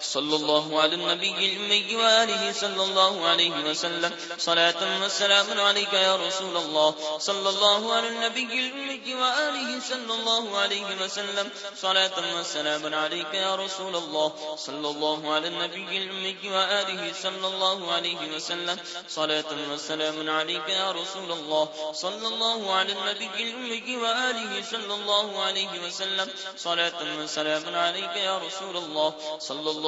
صلى الله على النبي الأمي وآله صلى الله عليه وسلم. صلاة والسلام عليك يا رسول الله. صلى الله على النبي الأمي وآله صلى الله عليه وسلم. صلاة والسلام عليك يا رسول الله. صلى الله على النبي الأمي وآله صلى الله عليه وسلم. صلاة والسلام عليك يا رسول الله. صلى الله على النبي الأمي وآله صلى الله عليه وسلم. صلاة والسلام عليك يا رسول الله. صلى الله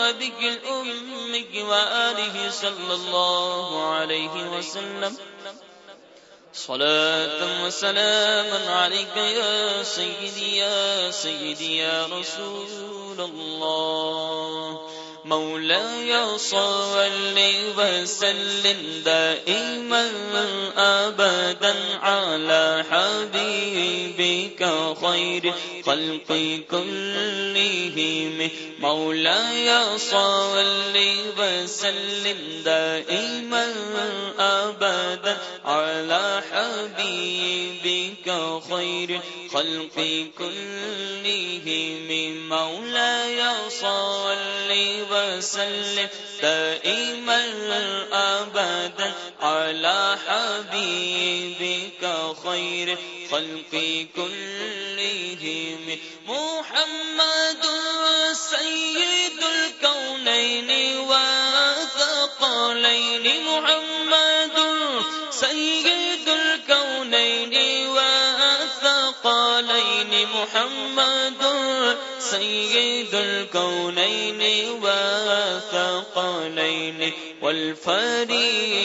وبك الأمك وآله صلى الله عليه وسلم. صلاة وسلام عليك يا سيدي يا سيدي، يا رسول الله. مولاي صل وسلم دائما، أبدا على حبيبك خير خلق كلهم. مولاي صل وسلم دائما أبدا على حبيبك خير خلق كلهم. مولاي صل وسلم دائما على حبيبك خير خلق كلهم محمد وثقلين محمد سيد الكونين وثقلين والفريقين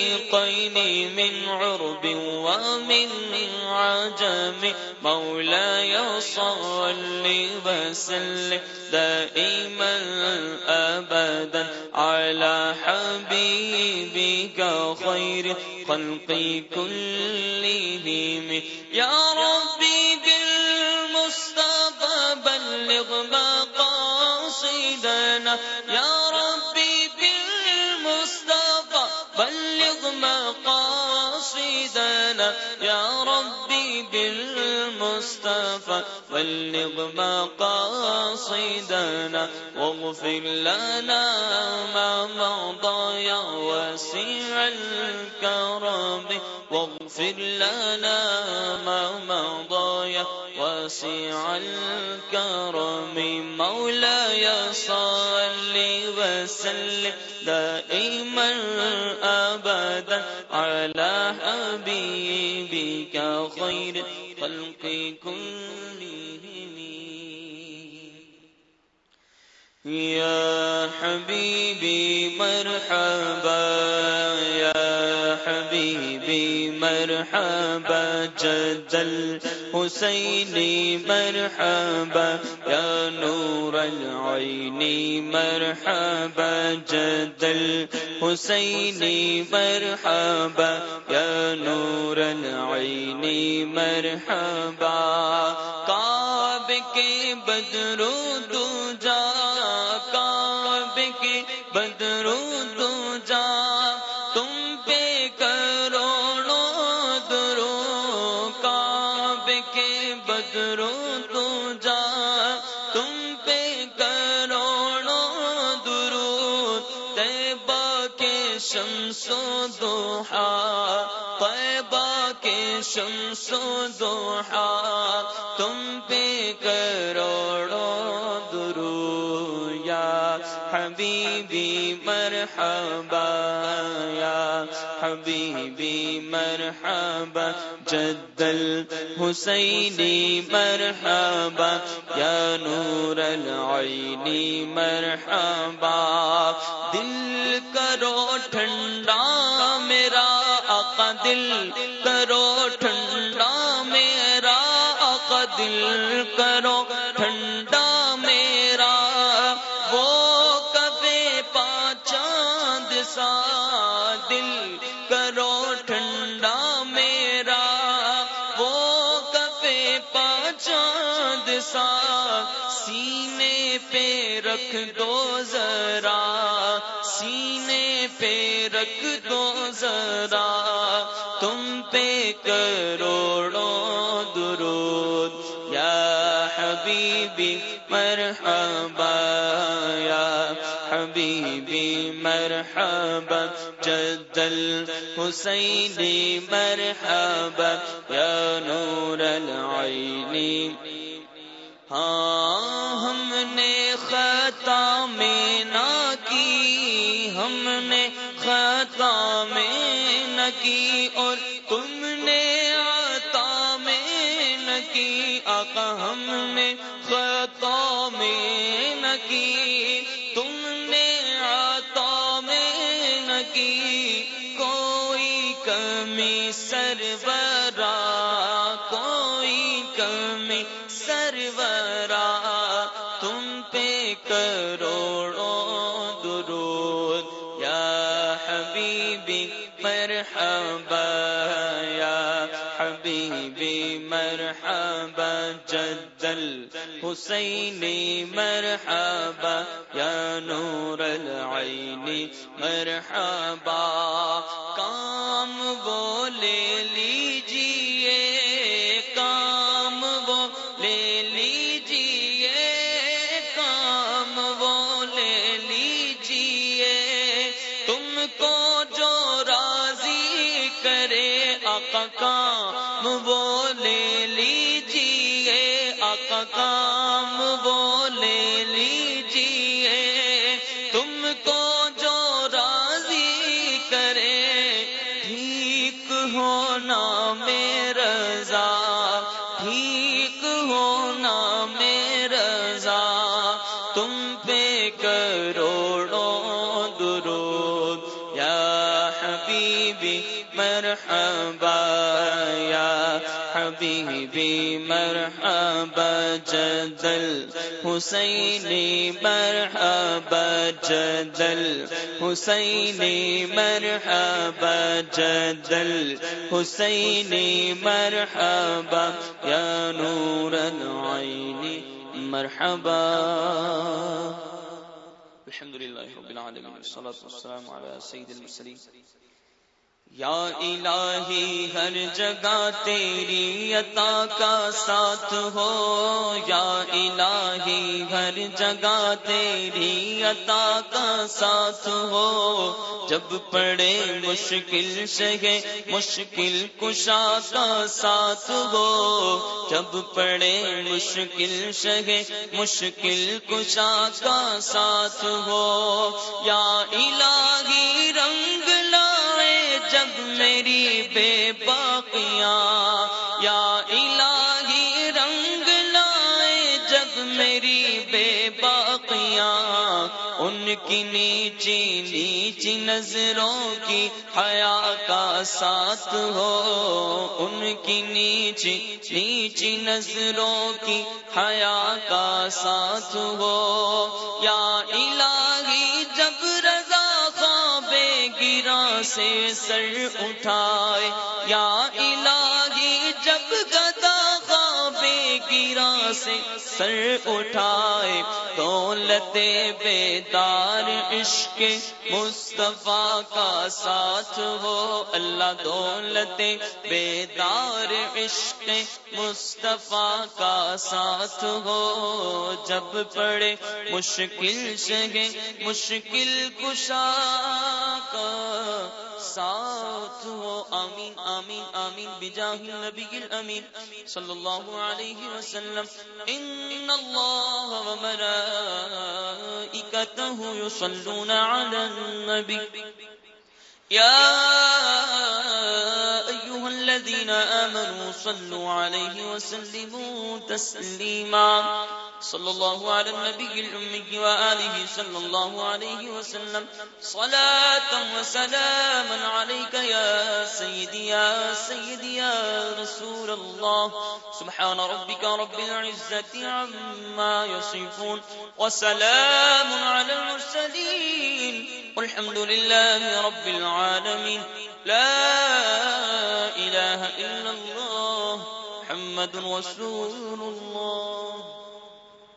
من عرب ومن عجم، مولاي صل وسلم دائما أبدا على حبيبك خير خلق كلهم. يا يا ربي بالمصطفى بلغ مقاصدنا. يا ربي بالمصطفى بلغ مقاصدنا. واغفر لنا ما مضى يا واسع الكرم. واغفر لنا ما مضى يا واسع الكرم. مولاي صل وسلم دائما أبدا على حبيبك خير خلق كلهم. يا حبيبي مرحبا يا حبيبي مرحبا جد الحسين مرحبا يا نور العين مرحبا جد الحسين مرحبا يا نور العين مرحبا کعب کے بدرو دو جا کے شمسو دوحا طیبہ کے شمسو دوحا تم پہ کروڑوں حبیبی مرحبا یا حبیبی مرحبا جد الحسینی مرحبا، یا نور العینی مرحبا۔ دل کرو ٹھنڈا میرا آقا، دل کرو ٹھنڈا میرا آقا، دل کرو رکھ دو ذرا، سینے پہ رکھ دو ذرا۔ تم پہ کروڑوں درود، یا حبیبی مرحبا، یا حبیبی مرحبا، جدل حسینی مرحبا، یا نور العینی۔ ہاں ہم نے خطا میں نہ کی اور تم نے آتا میں نہ کی۔ آقا ہم نے خطا میں نہ کی۔ تم نے آتا میں نہ کی۔ کوئی کمی سربراہ حبیبی مرحبا جدل حسینی مرحبا یا نور العینی مرحبا کام وہ لے لیجیے، کام وہ لے لیجیے کام وہ لے لیجیے۔ تم کو جو راضی کرے، آقا ٹھیک ہونا میرا ٹھیک ہونا میرا تم پہ کروڑوں درود یا حبیبی مرحبا۔ حبیبی مرحبا جدل حسینی مرحبا جدل حسینی مرحبا جدل حسینی مرحبا یا نور العین، مرحبا۔ الحمد لله رب العالمين والصلاة والسلام على سيد المرسلين یا الہی ہر جگہ تیری عطا کا ساتھ ہو، یا الہی ہر جگہ تیری عطا کا ساتھ ہو۔ جب پڑے مشکل سے مشکل کشا کا ساتھ ہو۔ جب پڑے مشکل سے مشکل کشا کا ساتھ ہو۔ یا الہی رنگ باقیاں، یا الہی رنگ لائے جب میری بے باقیاں۔ ان کی نیچی نیچی نظروں کی حیا کا ساتھ ہو۔ ان کی نیچی نیچی نظروں کی حیا کا ساتھ ہو۔ یا الہی سے سر اٹھائے، یا الہی جب گدا خواب گرا سے سر اٹھائے، دولت بیدار عشق مصطفیٰ کا ساتھ ہو۔ اللہ دولت بیدار عشق مصطفیٰ کا ساتھ ہو۔ جب پڑے مشکل سے مشکل کشا کا ساتھ ہو۔ آمین آمین آمین۔ بجاہ النبی الامین۔ صلی اللہ علیہ وسلم۔ ان اللہ و ملائکتہ یصلون علی النبی۔ یا ایوہ الذین آمنوا صلوا علیہ وسلموا تسلیما صلى الله على النبي الأمي وآله صلى الله عليه وسلم. صلاة وسلاما عليك يا سيدي يا سيدي، يا رسول الله. سبحان ربك رب العزة عما يصفون وسلام على المرسلين والحمد لله رب العالمين. لا إله إلا الله محمد رسول الله.